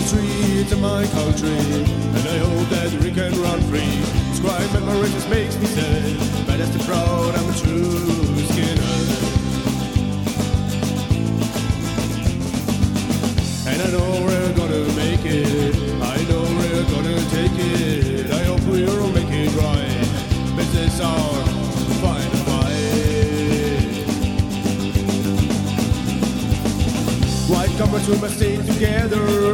streets of my country, and I hope that we can run free. Scribe memory just makes me sad, but as the proud, I'm a true skinner. And I know we're gonna make it. I know we're gonna take it. I hope we'll make it right. This is our final fight. White comrades, we must stay together.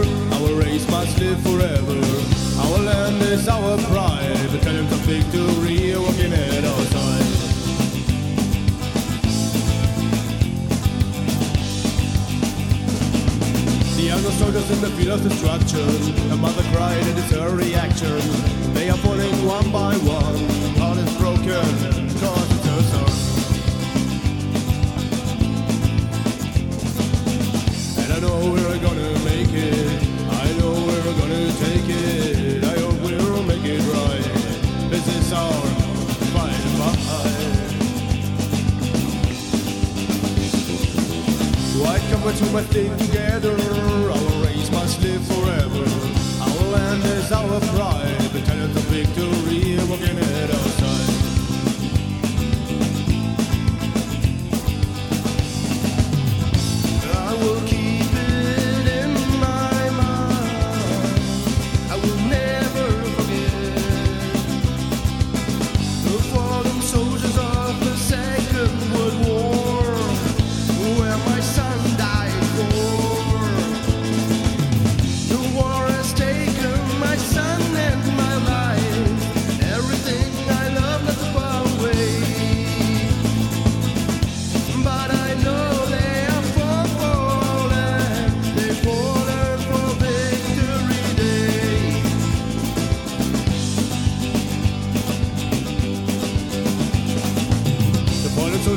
The soldiers in the field of destruction. A mother cried and it's her reaction. They are falling one by one. Heart is broken, cause it's her son. And I know we're gonna make it. I know we're gonna take it. I hope we'll make it right. This is our Comrades who must stick together. Our race must live forever.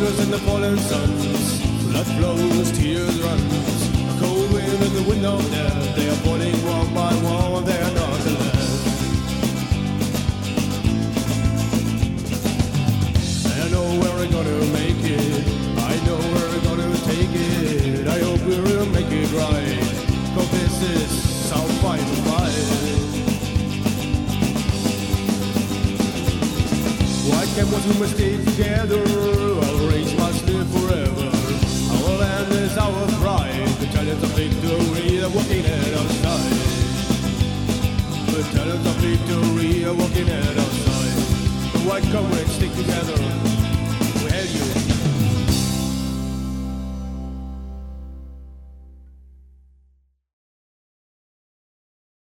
Soldiers and the fallen sons. blood flows, tears run. A cold wind in the wind of death, they are falling one by one, they are not left. I know where we're gonna make it. I know where we're gonna take it. I hope we'll make it right. Cause this is our final fight. Why can't we stay together? Are walking at our side. Talents of victory are walking at our side. The white comrades stick together.